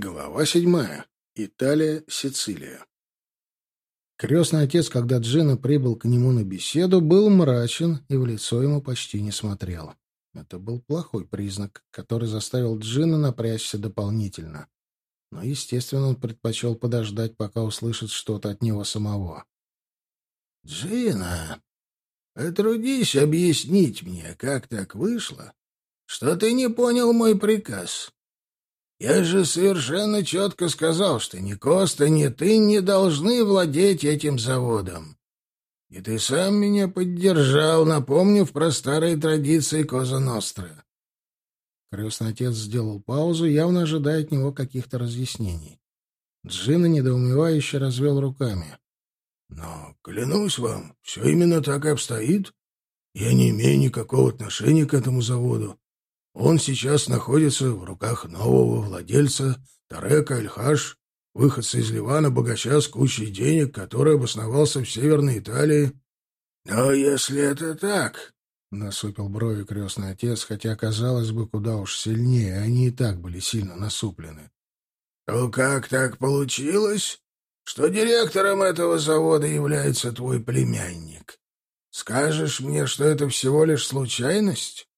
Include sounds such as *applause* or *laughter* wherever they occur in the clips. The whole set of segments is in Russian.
Глава седьмая. Италия, Сицилия. Крестный отец, когда Джина прибыл к нему на беседу, был мрачен и в лицо ему почти не смотрел. Это был плохой признак, который заставил Джина напрячься дополнительно. Но, естественно, он предпочел подождать, пока услышит что-то от него самого. «Джина, потрудись объяснить мне, как так вышло, что ты не понял мой приказ. Я же совершенно четко сказал, что ни Коста, ни ты не должны владеть этим заводом. И ты сам меня поддержал, напомнив про старые традиции Коза Ностры. Крестный отец сделал паузу, явно ожидая от него каких-то разъяснений. Джина недоумевающе развел руками. — Но, клянусь вам, все именно так и обстоит. Я не имею никакого отношения к этому заводу. Он сейчас находится в руках нового владельца Тарека Эльхаш, выходца из Ливана, богача с кучей денег, который обосновался в Северной Италии. Но если это так, — насупил брови крестный отец, хотя, казалось бы, куда уж сильнее, они и так были сильно насуплены. — то как так получилось, что директором этого завода является твой племянник? Скажешь мне, что это всего лишь случайность?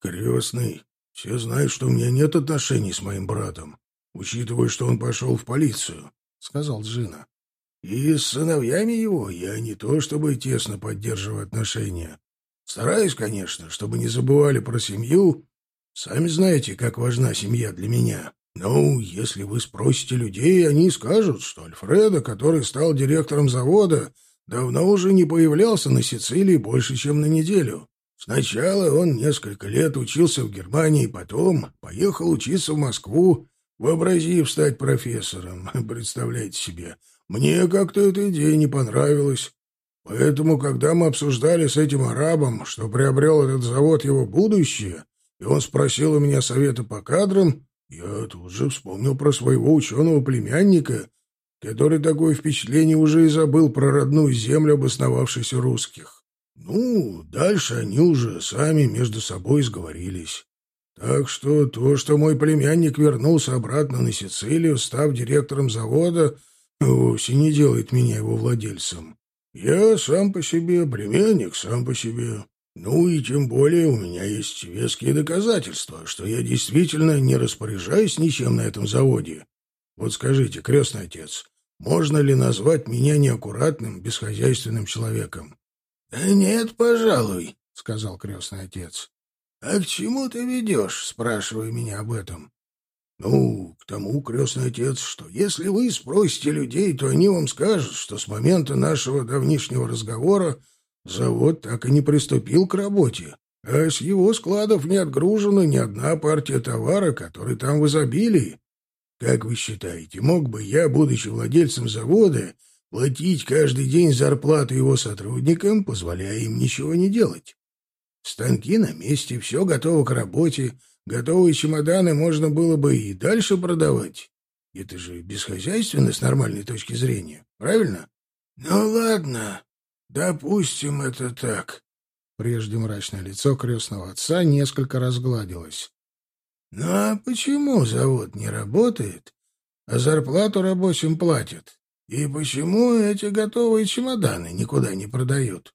«Крестный, все знают, что у меня нет отношений с моим братом, учитывая, что он пошел в полицию», — сказал Джина. «И с сыновьями его я не то чтобы тесно поддерживаю отношения. Стараюсь, конечно, чтобы не забывали про семью. Сами знаете, как важна семья для меня. Ну, если вы спросите людей, они скажут, что Альфредо, который стал директором завода, давно уже не появлялся на Сицилии больше, чем на неделю. Сначала он несколько лет учился в Германии, потом поехал учиться в Москву, вообразив стать профессором. *laughs* Представляете себе, мне как-то эта идея не понравилась. Поэтому, когда мы обсуждали с этим арабом, что приобрел этот завод его будущее, и он спросил у меня совета по кадрам, я тут же вспомнил про своего ученого племянника, который такое впечатление уже и забыл про родную землю обосновавшихся русских. Ну, дальше они уже сами между собой сговорились. Так что то, что мой племянник вернулся обратно на Сицилию, став директором завода, вовсе не делает меня его владельцем. Я сам по себе, племянник сам по себе. Ну и тем более у меня есть веские доказательства, что я действительно не распоряжаюсь ничем на этом заводе. Вот скажите, крестный отец, можно ли назвать меня неаккуратным, бесхозяйственным человеком? «Да нет, пожалуй», — сказал крестный отец. «А к чему ты ведешь?» — спрашивая меня об этом. «Ну, к тому, крестный отец, что если вы спросите людей, то они вам скажут, что с момента нашего давнишнего разговора завод так и не приступил к работе, а с его складов не отгружена ни одна партия товара, который там в изобилии. Как вы считаете, мог бы я, будучи владельцем завода, платить каждый день зарплату его сотрудникам, позволяя им ничего не делать. Станки на месте, все готово к работе, готовые чемоданы можно было бы и дальше продавать. Это же бесхозяйственно с нормальной точки зрения, правильно? Ну ладно, допустим, это так. Прежде мрачное лицо крестного отца несколько разгладилось. Ну а почему завод не работает, а зарплату рабочим платят? И почему эти готовые чемоданы никуда не продают?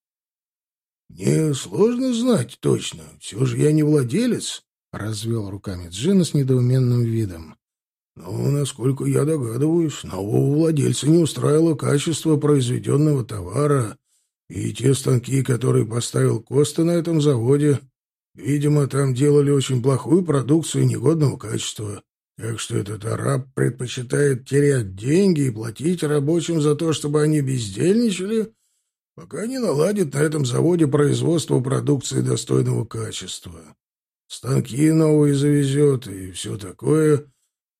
Мне сложно знать точно. Все же я не владелец, — развел руками Джина с недоуменным видом. Но, насколько я догадываюсь, нового владельца не устраивало качество произведенного товара, и те станки, которые поставил Коста на этом заводе, видимо, там делали очень плохую продукцию негодного качества. Так что этот араб предпочитает терять деньги и платить рабочим за то, чтобы они бездельничали, пока не наладит на этом заводе производство продукции достойного качества. Станки новые завезет и все такое.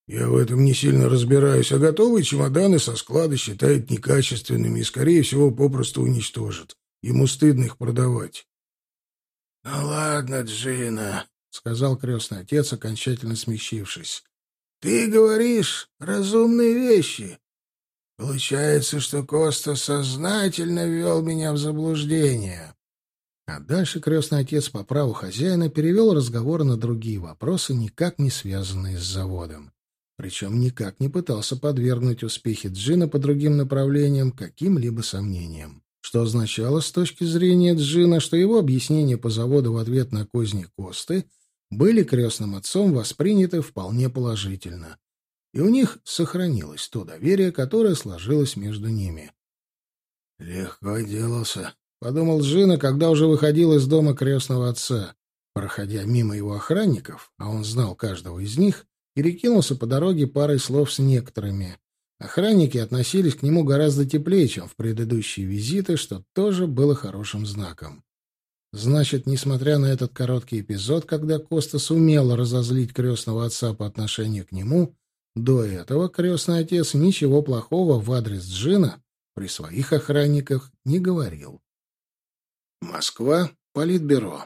Я в этом не сильно разбираюсь, а готовые чемоданы со склада считает некачественными и, скорее всего, попросту уничтожит. Ему стыдно их продавать. — Ну ладно, Джина, — сказал крестный отец, окончательно смягчившись. Ты говоришь разумные вещи. Получается, что Коста сознательно ввел меня в заблуждение. А дальше крестный отец по праву хозяина перевел разговор на другие вопросы, никак не связанные с заводом. причем никак не пытался подвергнуть успехи Джина по другим направлениям каким-либо сомнениям. Что означало с точки зрения Джина, что его объяснения по заводу в ответ на козни Косты были крестным отцом восприняты вполне положительно. И у них сохранилось то доверие, которое сложилось между ними. «Легко делался», — подумал Джина, когда уже выходил из дома крестного отца. Проходя мимо его охранников, а он знал каждого из них, перекинулся по дороге парой слов с некоторыми. Охранники относились к нему гораздо теплее, чем в предыдущие визиты, что тоже было хорошим знаком. Значит, несмотря на этот короткий эпизод, когда Коста сумел разозлить крестного отца по отношению к нему, до этого крестный отец ничего плохого в адрес Джина при своих охранниках не говорил. Москва, Политбюро.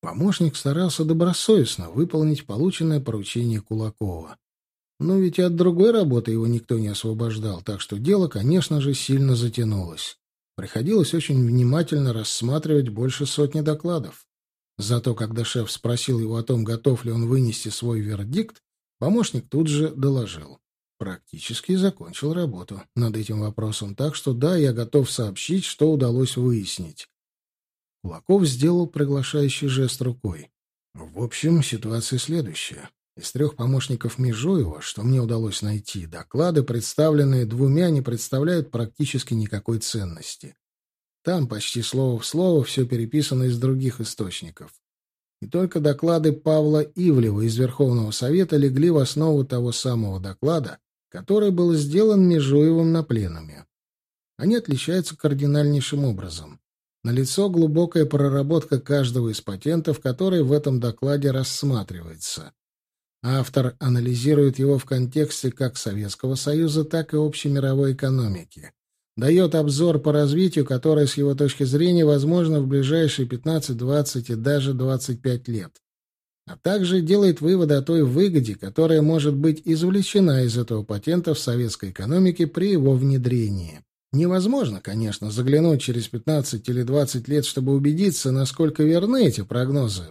Помощник старался добросовестно выполнить полученное поручение Кулакова. Но ведь от другой работы его никто не освобождал, так что дело, конечно же, сильно затянулось. Приходилось очень внимательно рассматривать больше сотни докладов. Зато когда шеф спросил его о том, готов ли он вынести свой вердикт, помощник тут же доложил. Практически закончил работу над этим вопросом, так что да, я готов сообщить, что удалось выяснить. Кулаков сделал приглашающий жест рукой. В общем, ситуация следующая. Из трех помощников Межуева, что мне удалось найти, доклады, представленные двумя, не представляют практически никакой ценности. Там почти слово в слово все переписано из других источников. И только доклады Павла Ивлева из Верховного Совета легли в основу того самого доклада, который был сделан Межуевым на пленуме. Они отличаются кардинальнейшим образом. Налицо глубокая проработка каждого из патентов, который в этом докладе рассматривается. Автор анализирует его в контексте как Советского Союза, так и общей мировой экономики. Дает обзор по развитию, которое, с его точки зрения, возможно в ближайшие 15, 20 и даже 25 лет. А также делает выводы о той выгоде, которая может быть извлечена из этого патента в советской экономике при его внедрении. Невозможно, конечно, заглянуть через 15 или 20 лет, чтобы убедиться, насколько верны эти прогнозы.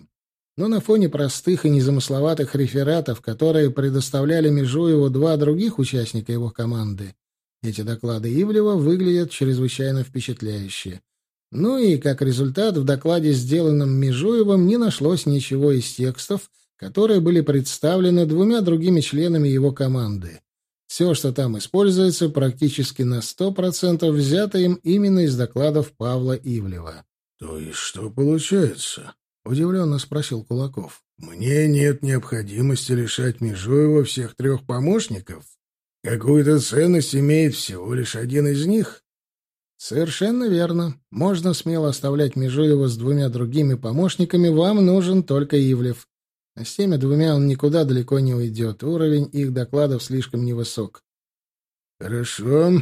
Но на фоне простых и незамысловатых рефератов, которые предоставляли Межуеву два других участника его команды, эти доклады Ивлева выглядят чрезвычайно впечатляюще. Ну и, как результат, в докладе, сделанном Межуевым, не нашлось ничего из текстов, которые были представлены двумя другими членами его команды. Все, что там используется, практически на сто процентов взято им именно из докладов Павла Ивлева. — То есть что получается? — удивленно спросил Кулаков. «Мне нет необходимости лишать Межуева всех трех помощников? Какую-то ценность имеет всего лишь один из них?» «Совершенно верно. Можно смело оставлять Межуева с двумя другими помощниками. Вам нужен только Ивлев. А с теми двумя он никуда далеко не уйдет. Уровень их докладов слишком невысок». «Хорошо.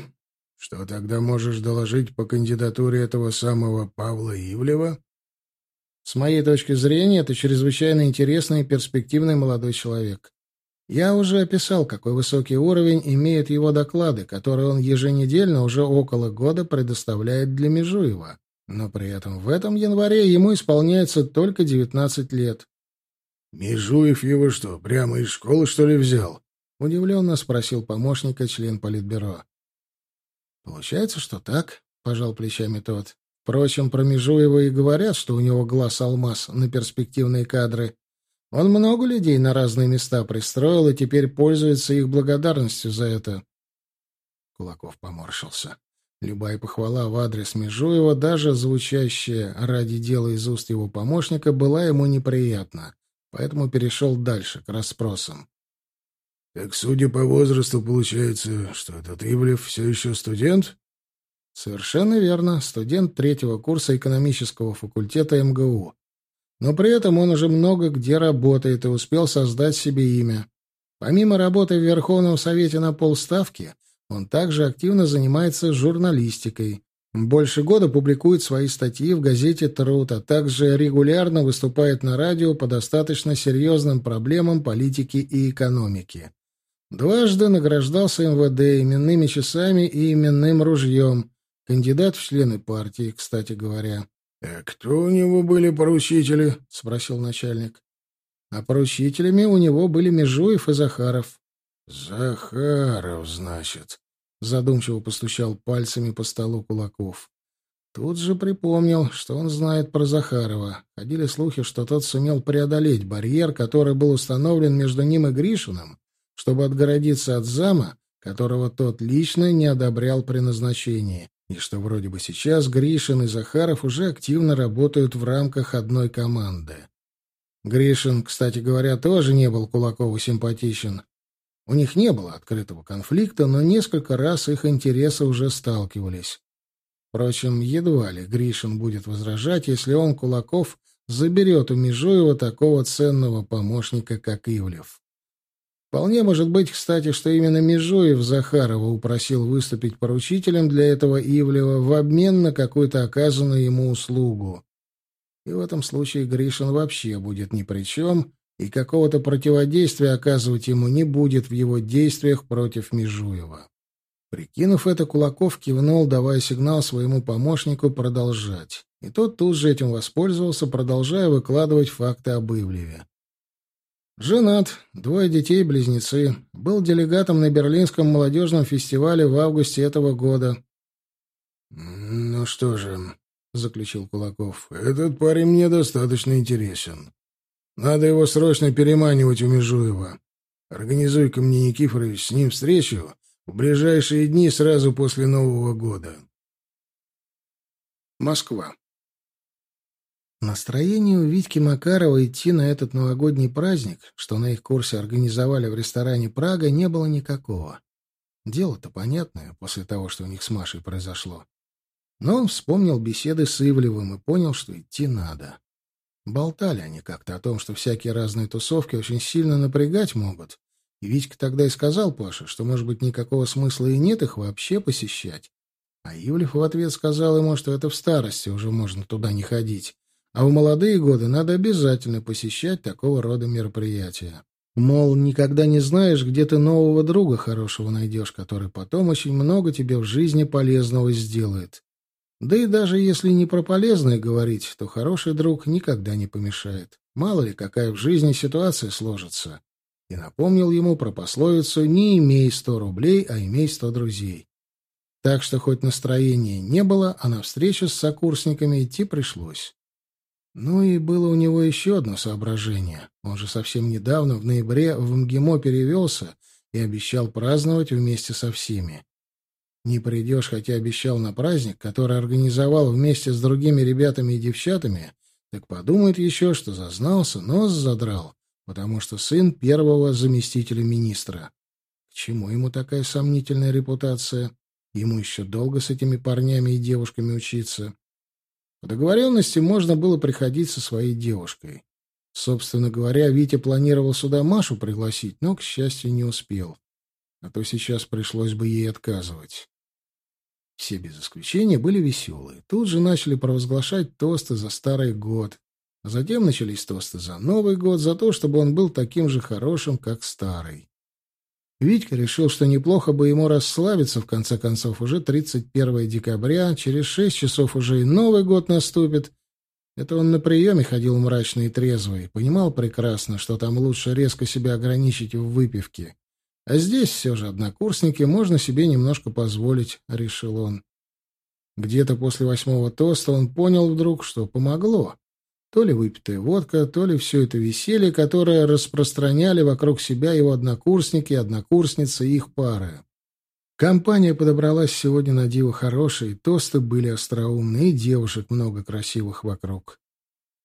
Что тогда можешь доложить по кандидатуре этого самого Павла Ивлева?» С моей точки зрения, это чрезвычайно интересный и перспективный молодой человек. Я уже описал, какой высокий уровень имеют его доклады, которые он еженедельно уже около года предоставляет для Межуева. Но при этом в этом январе ему исполняется только 19 лет. «Межуев его что, прямо из школы, что ли, взял?» — удивленно спросил помощника член политбюро. «Получается, что так», — пожал плечами тот. Впрочем, про Межуева и говорят, что у него глаз-алмаз на перспективные кадры. Он много людей на разные места пристроил и теперь пользуется их благодарностью за это. Кулаков поморщился. Любая похвала в адрес Межуева, даже звучащая ради дела из уст его помощника, была ему неприятна, поэтому перешел дальше, к расспросам. — Так, судя по возрасту, получается, что этот Ивлев все еще студент? Совершенно верно, студент третьего курса экономического факультета МГУ. Но при этом он уже много где работает и успел создать себе имя. Помимо работы в Верховном Совете на полставки, он также активно занимается журналистикой. Больше года публикует свои статьи в газете «Труд», а также регулярно выступает на радио по достаточно серьезным проблемам политики и экономики. Дважды награждался МВД именными часами и именным ружьем, Кандидат в члены партии, кстати говоря. — А кто у него были поручители? — спросил начальник. а поручителями у него были Межуев и Захаров. «Захаров, значит», — задумчиво постучал пальцами по столу Кулаков. Тут же припомнил, что он знает про Захарова. Ходили слухи, что тот сумел преодолеть барьер, который был установлен между ним и Гришиным, чтобы отгородиться от зама, которого тот лично не одобрял при назначении, и что вроде бы сейчас Гришин и Захаров уже активно работают в рамках одной команды. Гришин, кстати говоря, тоже не был Кулакову симпатичен. У них не было открытого конфликта, но несколько раз их интересы уже сталкивались. Впрочем, едва ли Гришин будет возражать, если он, Кулаков, заберет у Межуева такого ценного помощника, как Ивлев. Вполне может быть, кстати, что именно Межуев Захарова упросил выступить поручителем для этого Ивлева в обмен на какую-то оказанную ему услугу. И в этом случае Гришин вообще будет ни при чем, и какого-то противодействия оказывать ему не будет в его действиях против Межуева. Прикинув это, Кулаков кивнул, давая сигнал своему помощнику продолжать. И тот тут же этим воспользовался, продолжая выкладывать факты об Ивлеве. Женат, двое детей-близнецы. Был делегатом на Берлинском молодежном фестивале в августе этого года. «Ну что же», — заключил Кулаков, — «этот парень мне достаточно интересен. Надо его срочно переманивать у Межуева. Организуй-ка мне, Никифорович, с ним встречу в ближайшие дни сразу после Нового года». Москва. Настроение у Витьки Макарова идти на этот новогодний праздник, что на их курсе организовали в ресторане «Прага», не было никакого. Дело-то понятное после того, что у них с Машей произошло. Но он вспомнил беседы с Ивлевым и понял, что идти надо. Болтали они как-то о том, что всякие разные тусовки очень сильно напрягать могут. И Витька тогда и сказал Паше, что, может быть, никакого смысла и нет их вообще посещать. А Ивлев в ответ сказал ему, что это в старости уже можно туда не ходить а в молодые годы надо обязательно посещать такого рода мероприятия. Мол, никогда не знаешь, где ты нового друга хорошего найдешь, который потом очень много тебе в жизни полезного сделает. Да и даже если не про полезное говорить, то хороший друг никогда не помешает. Мало ли, какая в жизни ситуация сложится. И напомнил ему про пословицу «Не имей сто рублей, а имей сто друзей». Так что хоть настроения не было, а на встречу с сокурсниками идти пришлось. Ну и было у него еще одно соображение. Он же совсем недавно, в ноябре, в МГИМО перевелся и обещал праздновать вместе со всеми. Не придешь, хотя обещал на праздник, который организовал вместе с другими ребятами и девчатами, так подумает еще, что зазнался, нос задрал, потому что сын первого заместителя министра. К чему ему такая сомнительная репутация? Ему еще долго с этими парнями и девушками учиться. По договоренности можно было приходить со своей девушкой. Собственно говоря, Витя планировал сюда Машу пригласить, но, к счастью, не успел. А то сейчас пришлось бы ей отказывать. Все без исключения были веселые. Тут же начали провозглашать тосты за старый год. А затем начались тосты за Новый год, за то, чтобы он был таким же хорошим, как старый. Витька решил, что неплохо бы ему расслабиться, в конце концов, уже 31 декабря, через шесть часов уже и Новый год наступит. Это он на приеме ходил мрачный и трезвый, понимал прекрасно, что там лучше резко себя ограничить в выпивке. А здесь все же однокурсники, можно себе немножко позволить, — решил он. Где-то после восьмого тоста он понял вдруг, что помогло. То ли выпитая водка, то ли все это веселье, которое распространяли вокруг себя его однокурсники, однокурсницы и их пары. Компания подобралась сегодня на диво хорошей, тосты были остроумные, и девушек много красивых вокруг.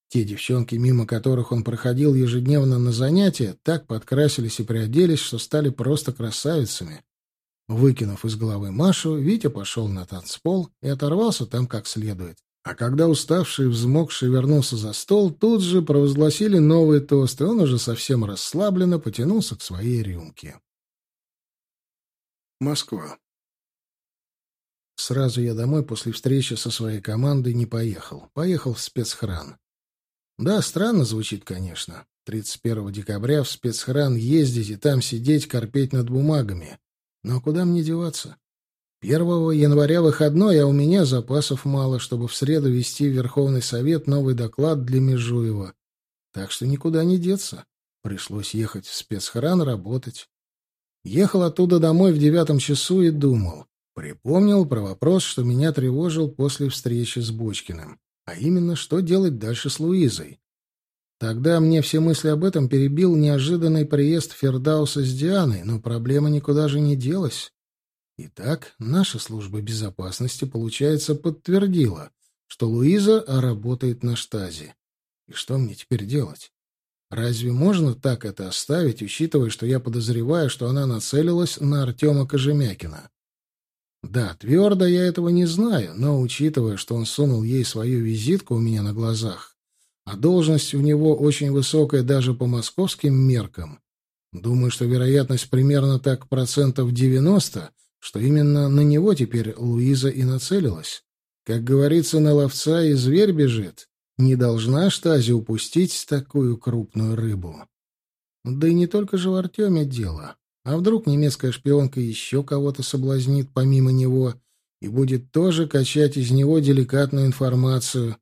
Те девчонки, мимо которых он проходил ежедневно на занятия, так подкрасились и приоделись, что стали просто красавицами. Выкинув из головы Машу, Витя пошел на танцпол и оторвался там как следует. А когда уставший и взмокший вернулся за стол, тут же провозгласили новый тост, и он уже совсем расслабленно потянулся к своей рюмке. Москва. Сразу я домой после встречи со своей командой не поехал. Поехал в спецхран. Да, странно звучит, конечно. 31 декабря в спецхран ездить и там сидеть, корпеть над бумагами. Но куда мне деваться? Первого января выходной, а у меня запасов мало, чтобы в среду вести в Верховный Совет новый доклад для Межуева. Так что никуда не деться. Пришлось ехать в спецхран работать. Ехал оттуда домой в девятом часу и думал. Припомнил про вопрос, что меня тревожил после встречи с Бочкиным. А именно, что делать дальше с Луизой. Тогда мне все мысли об этом перебил неожиданный приезд Фердауса с Дианой, но проблема никуда же не делась. Итак, наша служба безопасности, получается, подтвердила, что Луиза работает на штазе. И что мне теперь делать? Разве можно так это оставить, учитывая, что я подозреваю, что она нацелилась на Артема Кожемякина? Да, твердо я этого не знаю, но, учитывая, что он сунул ей свою визитку у меня на глазах, а должность у него очень высокая даже по московским меркам, думаю, что вероятность примерно так процентов 90, что именно на него теперь Луиза и нацелилась. Как говорится, на ловца и зверь бежит. Не должна Штази упустить такую крупную рыбу. Да и не только же в Артеме дело. А вдруг немецкая шпионка еще кого-то соблазнит помимо него и будет тоже качать из него деликатную информацию?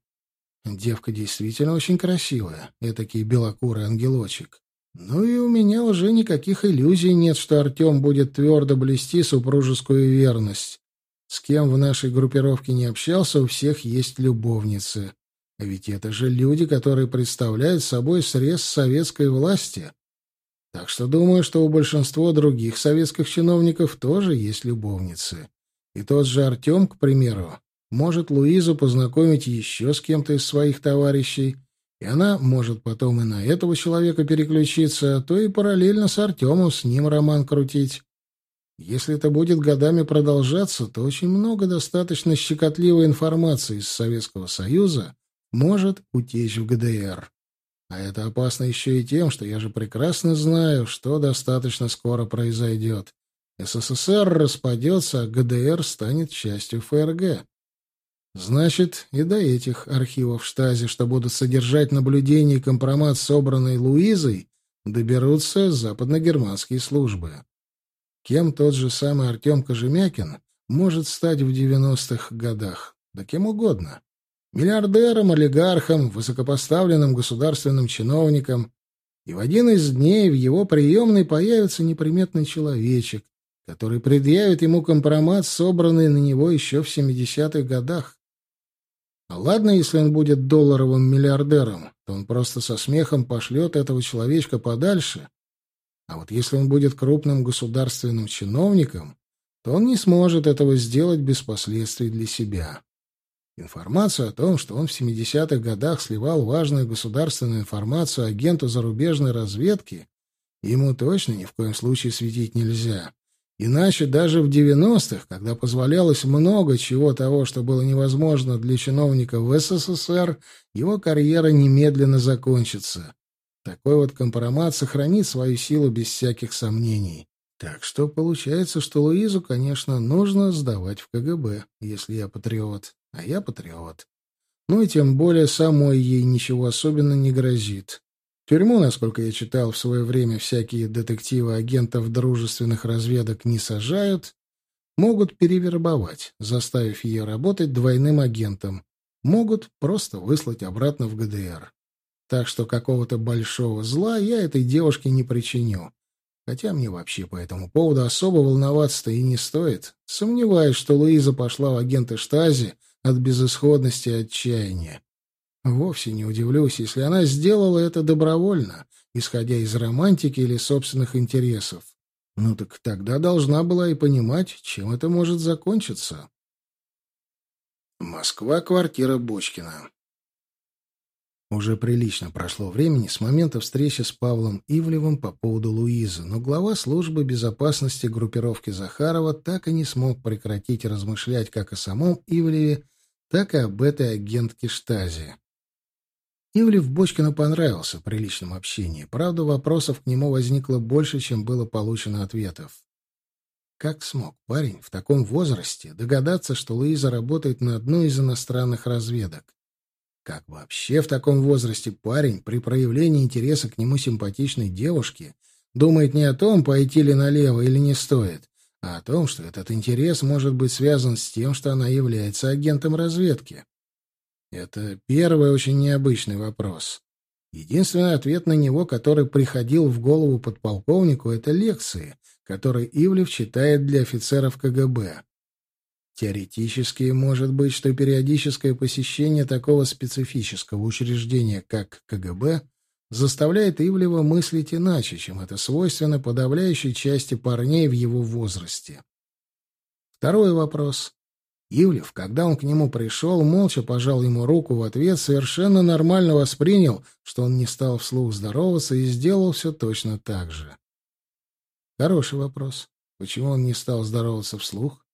Девка действительно очень красивая, этакий белокурый ангелочек. Ну и у меня уже никаких иллюзий нет, что Артем будет твердо блести супружескую верность. С кем в нашей группировке не общался, у всех есть любовницы. А ведь это же люди, которые представляют собой срез советской власти. Так что думаю, что у большинства других советских чиновников тоже есть любовницы. И тот же Артем, к примеру, может Луизу познакомить еще с кем-то из своих товарищей, и она может потом и на этого человека переключиться, то и параллельно с Артемом с ним роман крутить. Если это будет годами продолжаться, то очень много достаточно щекотливой информации из Советского Союза может утечь в ГДР. А это опасно еще и тем, что я же прекрасно знаю, что достаточно скоро произойдет. СССР распадется, а ГДР станет частью ФРГ. Значит, и до этих архивов штази, что будут содержать наблюдения и компромат, собранный Луизой, доберутся западногерманские службы. Кем тот же самый Артем Кожемякин может стать в 90-х годах? Да кем угодно. Миллиардером, олигархом, высокопоставленным государственным чиновником. И в один из дней в его приемной появится неприметный человечек, который предъявит ему компромат, собранный на него еще в 70-х годах. А ладно, если он будет долларовым миллиардером, то он просто со смехом пошлет этого человечка подальше. А вот если он будет крупным государственным чиновником, то он не сможет этого сделать без последствий для себя. Информацию о том, что он в 70-х годах сливал важную государственную информацию агенту зарубежной разведки, ему точно ни в коем случае светить нельзя. Иначе даже в 90-х, когда позволялось много чего того, что было невозможно для чиновника в СССР, его карьера немедленно закончится. Такой вот компромат сохранит свою силу без всяких сомнений. Так что получается, что Луизу, конечно, нужно сдавать в КГБ, если я патриот а я патриот. Ну и тем более самой ей ничего особенно не грозит. Тюрьму, насколько я читал в свое время, всякие детективы агентов дружественных разведок не сажают, могут перевербовать, заставив ее работать двойным агентом, могут просто выслать обратно в ГДР. Так что какого-то большого зла я этой девушке не причиню. Хотя мне вообще по этому поводу особо волноваться-то и не стоит. Сомневаюсь, что Луиза пошла в агенты Штази от безысходности и отчаяния. Вовсе не удивлюсь, если она сделала это добровольно, исходя из романтики или собственных интересов. Ну так тогда должна была и понимать, чем это может закончиться. Москва, квартира Бочкина. Уже прилично прошло времени с момента встречи с Павлом Ивлевым по поводу Луизы, но глава службы безопасности группировки Захарова так и не смог прекратить размышлять как о самом Ивлеве, так и об этой агентке Штази. Ивлев Бочкину понравился при личном общении. Правда, вопросов к нему возникло больше, чем было получено ответов. Как смог парень в таком возрасте догадаться, что Луиза работает на одной из иностранных разведок? Как вообще в таком возрасте парень при проявлении интереса к нему симпатичной девушки думает не о том, пойти ли налево или не стоит, а о том, что этот интерес может быть связан с тем, что она является агентом разведки. Это первый очень необычный вопрос. Единственный ответ на него, который приходил в голову подполковнику, это лекции, которые Ивлев читает для офицеров КГБ. Теоретически может быть, что периодическое посещение такого специфического учреждения, как КГБ, заставляет Ивлева мыслить иначе, чем это свойственно подавляющей части парней в его возрасте. Второй вопрос. Ивлев, когда он к нему пришел, молча пожал ему руку в ответ, совершенно нормально воспринял, что он не стал вслух здороваться и сделал все точно так же. Хороший вопрос. Почему он не стал здороваться вслух?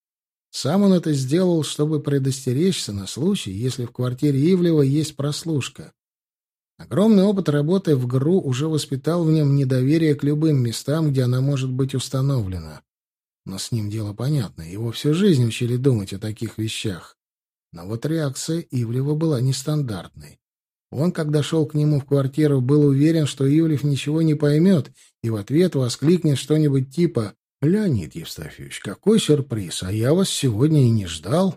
Сам он это сделал, чтобы предостеречься на случай, если в квартире Ивлева есть прослушка. Огромный опыт работы в ГРУ уже воспитал в нем недоверие к любым местам, где она может быть установлена. Но с ним дело понятно, его всю жизнь учили думать о таких вещах. Но вот реакция Ивлева была нестандартной. Он, когда шел к нему в квартиру, был уверен, что Ивлев ничего не поймет, и в ответ воскликнет что-нибудь типа «Леонид Евстафьевич, какой сюрприз, а я вас сегодня и не ждал».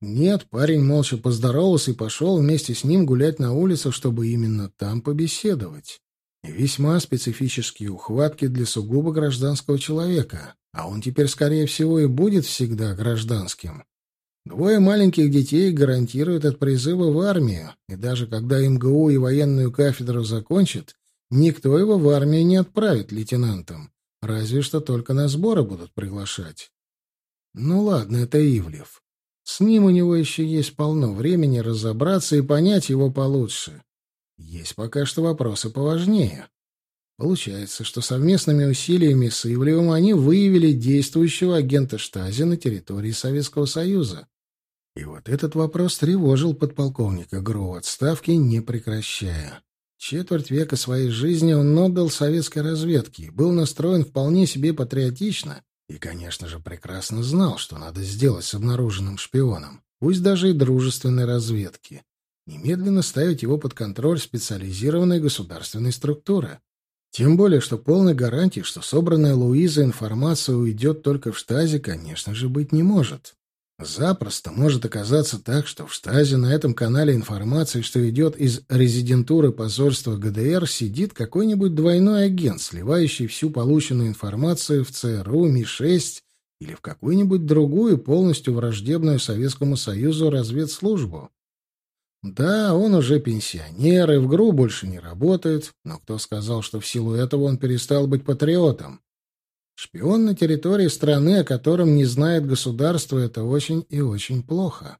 Нет, парень молча поздоровался и пошел вместе с ним гулять на улицу, чтобы именно там побеседовать. Весьма специфические ухватки для сугубо гражданского человека. А он теперь, скорее всего, и будет всегда гражданским. Двое маленьких детей гарантируют от призыва в армию, и даже когда МГУ и военную кафедру закончат, никто его в армию не отправит лейтенантом, разве что только на сборы будут приглашать. Ну ладно, это Ивлев. С ним у него еще есть полно времени разобраться и понять его получше. Есть пока что вопросы поважнее. Получается, что совместными усилиями с Ивлевым они выявили действующего агента Штази на территории Советского Союза. И вот этот вопрос тревожил подполковника ГРУ отставки, не прекращая. Четверть века своей жизни он отдал советской разведке был настроен вполне себе патриотично и, конечно же, прекрасно знал, что надо сделать с обнаруженным шпионом, пусть даже и дружественной разведки. Немедленно ставить его под контроль специализированной государственной структуры. Тем более, что полной гарантии, что собранная Луиза информация уйдет только в штазе, конечно же, быть не может. Запросто может оказаться так, что в штазе на этом канале информации, что идет из резидентуры посольства ГДР, сидит какой-нибудь двойной агент, сливающий всю полученную информацию в ЦРУ, МИ-6 или в какую-нибудь другую, полностью враждебную Советскому Союзу разведслужбу. Да, он уже пенсионер и в ГРУ больше не работает, но кто сказал, что в силу этого он перестал быть патриотом? Шпион на территории страны, о котором не знает государство, это очень и очень плохо.